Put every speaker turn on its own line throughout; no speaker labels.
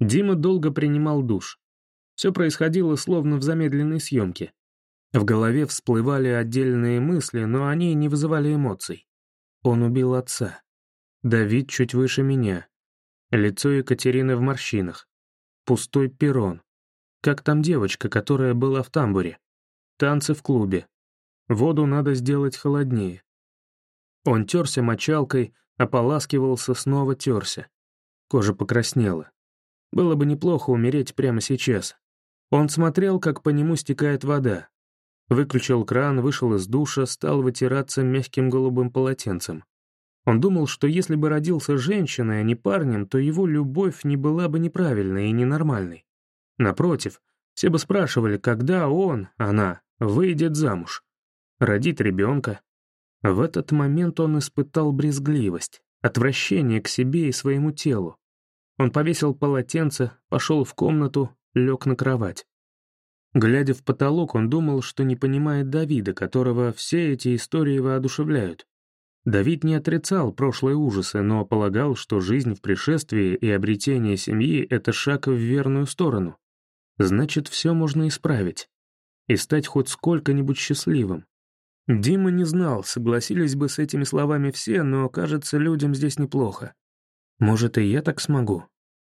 Дима долго принимал душ. Все происходило словно в замедленной съемке. В голове всплывали отдельные мысли, но они не вызывали эмоций. Он убил отца. Давид чуть выше меня. Лицо Екатерины в морщинах. Пустой перрон. Как там девочка, которая была в тамбуре? Танцы в клубе. Воду надо сделать холоднее. Он терся мочалкой, ополаскивался, снова терся. Кожа покраснела. Было бы неплохо умереть прямо сейчас. Он смотрел, как по нему стекает вода. Выключил кран, вышел из душа, стал вытираться мягким голубым полотенцем. Он думал, что если бы родился женщиной, а не парнем, то его любовь не была бы неправильной и ненормальной. Напротив, все бы спрашивали, когда он, она, выйдет замуж, родит ребенка. В этот момент он испытал брезгливость, отвращение к себе и своему телу. Он повесил полотенце, пошел в комнату, лег на кровать. Глядя в потолок, он думал, что не понимает Давида, которого все эти истории воодушевляют. Давид не отрицал прошлые ужасы, но полагал, что жизнь в пришествии и обретение семьи — это шаг в верную сторону. Значит, все можно исправить. И стать хоть сколько-нибудь счастливым. Дима не знал, согласились бы с этими словами все, но, кажется, людям здесь неплохо. Может, и я так смогу?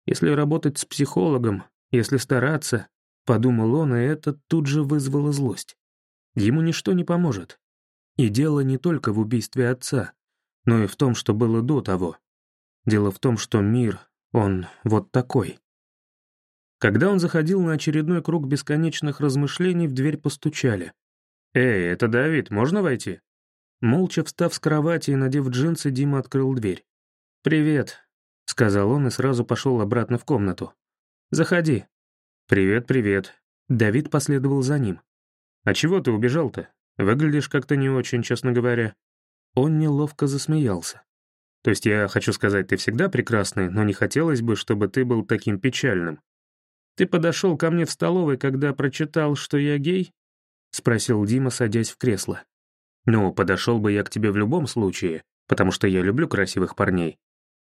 Если работать с психологом, если стараться, подумал он, и это тут же вызвало злость. Ему ничто не поможет. И дело не только в убийстве отца, но и в том, что было до того. Дело в том, что мир, он вот такой. Когда он заходил на очередной круг бесконечных размышлений, в дверь постучали. «Эй, это Давид, можно войти?» Молча встав с кровати и надев джинсы, Дима открыл дверь. «Привет», — сказал он и сразу пошел обратно в комнату. «Заходи». «Привет, привет». Давид последовал за ним. «А чего ты убежал-то? Выглядишь как-то не очень, честно говоря». Он неловко засмеялся. «То есть я хочу сказать, ты всегда прекрасный, но не хотелось бы, чтобы ты был таким печальным. Ты подошел ко мне в столовой, когда прочитал, что я гей?» — спросил Дима, садясь в кресло. «Ну, подошел бы я к тебе в любом случае, потому что я люблю красивых парней.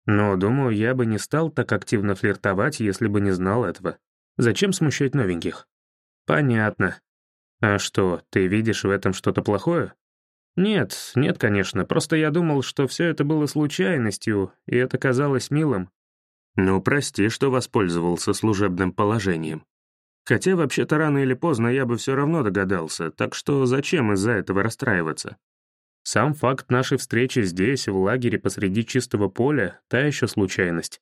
Но, думаю, я бы не стал так активно флиртовать, если бы не знал этого. Зачем смущать новеньких? Понятно. А что, ты видишь в этом что-то плохое? Нет, нет, конечно, просто я думал, что все это было случайностью, и это казалось милым. Ну, прости, что воспользовался служебным положением. Хотя, вообще-то, рано или поздно я бы все равно догадался, так что зачем из-за этого расстраиваться? Сам факт нашей встречи здесь, в лагере посреди чистого поля, та еще случайность.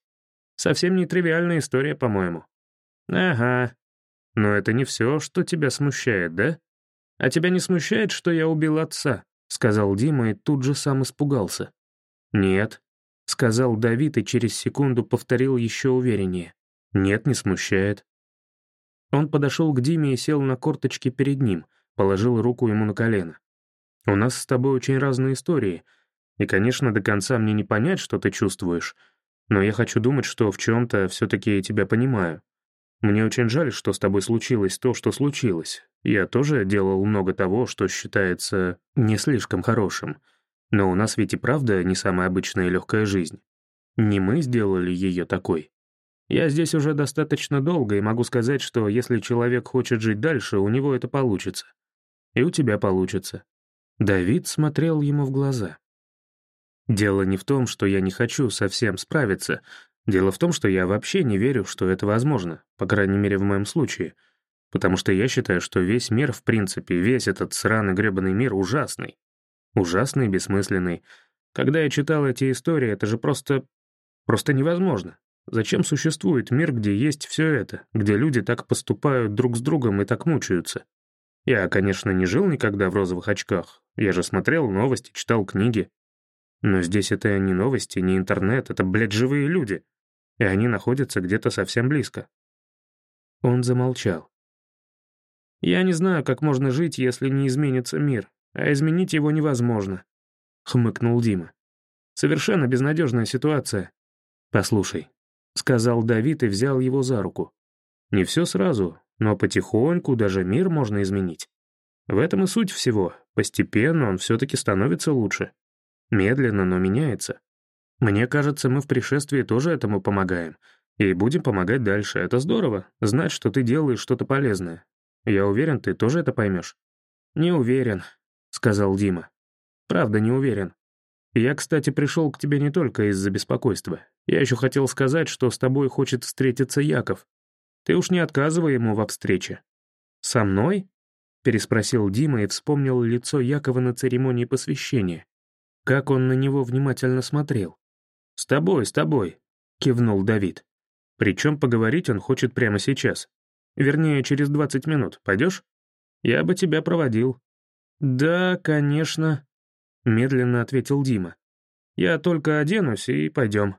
Совсем не тривиальная история, по-моему. Ага. Но это не все, что тебя смущает, да? А тебя не смущает, что я убил отца? Сказал Дима и тут же сам испугался. Нет. Сказал Давид и через секунду повторил еще увереннее. Нет, не смущает. Он подошел к Диме и сел на корточки перед ним, положил руку ему на колено. У нас с тобой очень разные истории, и, конечно, до конца мне не понять, что ты чувствуешь, но я хочу думать, что в чем-то все-таки тебя понимаю. Мне очень жаль, что с тобой случилось то, что случилось. Я тоже делал много того, что считается не слишком хорошим. Но у нас ведь и правда не самая обычная и легкая жизнь. Не мы сделали ее такой. Я здесь уже достаточно долго и могу сказать, что если человек хочет жить дальше, у него это получится. И у тебя получится. Давид смотрел ему в глаза. «Дело не в том, что я не хочу совсем справиться. Дело в том, что я вообще не верю, что это возможно, по крайней мере, в моем случае. Потому что я считаю, что весь мир, в принципе, весь этот сраный гребаный мир ужасный. Ужасный, бессмысленный. Когда я читал эти истории, это же просто... просто невозможно. Зачем существует мир, где есть все это, где люди так поступают друг с другом и так мучаются? Я, конечно, не жил никогда в розовых очках. Я же смотрел новости, читал книги. Но здесь это не новости, не интернет, это, блядь, живые люди. И они находятся где-то совсем близко. Он замолчал. «Я не знаю, как можно жить, если не изменится мир, а изменить его невозможно», — хмыкнул Дима. «Совершенно безнадежная ситуация. Послушай», — сказал Давид и взял его за руку. «Не все сразу, но потихоньку даже мир можно изменить. В этом и суть всего. Постепенно он все-таки становится лучше. Медленно, но меняется. Мне кажется, мы в пришествии тоже этому помогаем. И будем помогать дальше. Это здорово, знать, что ты делаешь что-то полезное. Я уверен, ты тоже это поймешь». «Не уверен», — сказал Дима. «Правда, не уверен. Я, кстати, пришел к тебе не только из-за беспокойства. Я еще хотел сказать, что с тобой хочет встретиться Яков. Ты уж не отказывай ему во встрече». «Со мной?» — переспросил Дима и вспомнил лицо Якова на церемонии посвящения. Как он на него внимательно смотрел. «С тобой, с тобой», — кивнул Давид. «Причем поговорить он хочет прямо сейчас. Вернее, через 20 минут. Пойдешь? Я бы тебя проводил». «Да, конечно», — медленно ответил Дима. «Я только оденусь и пойдем».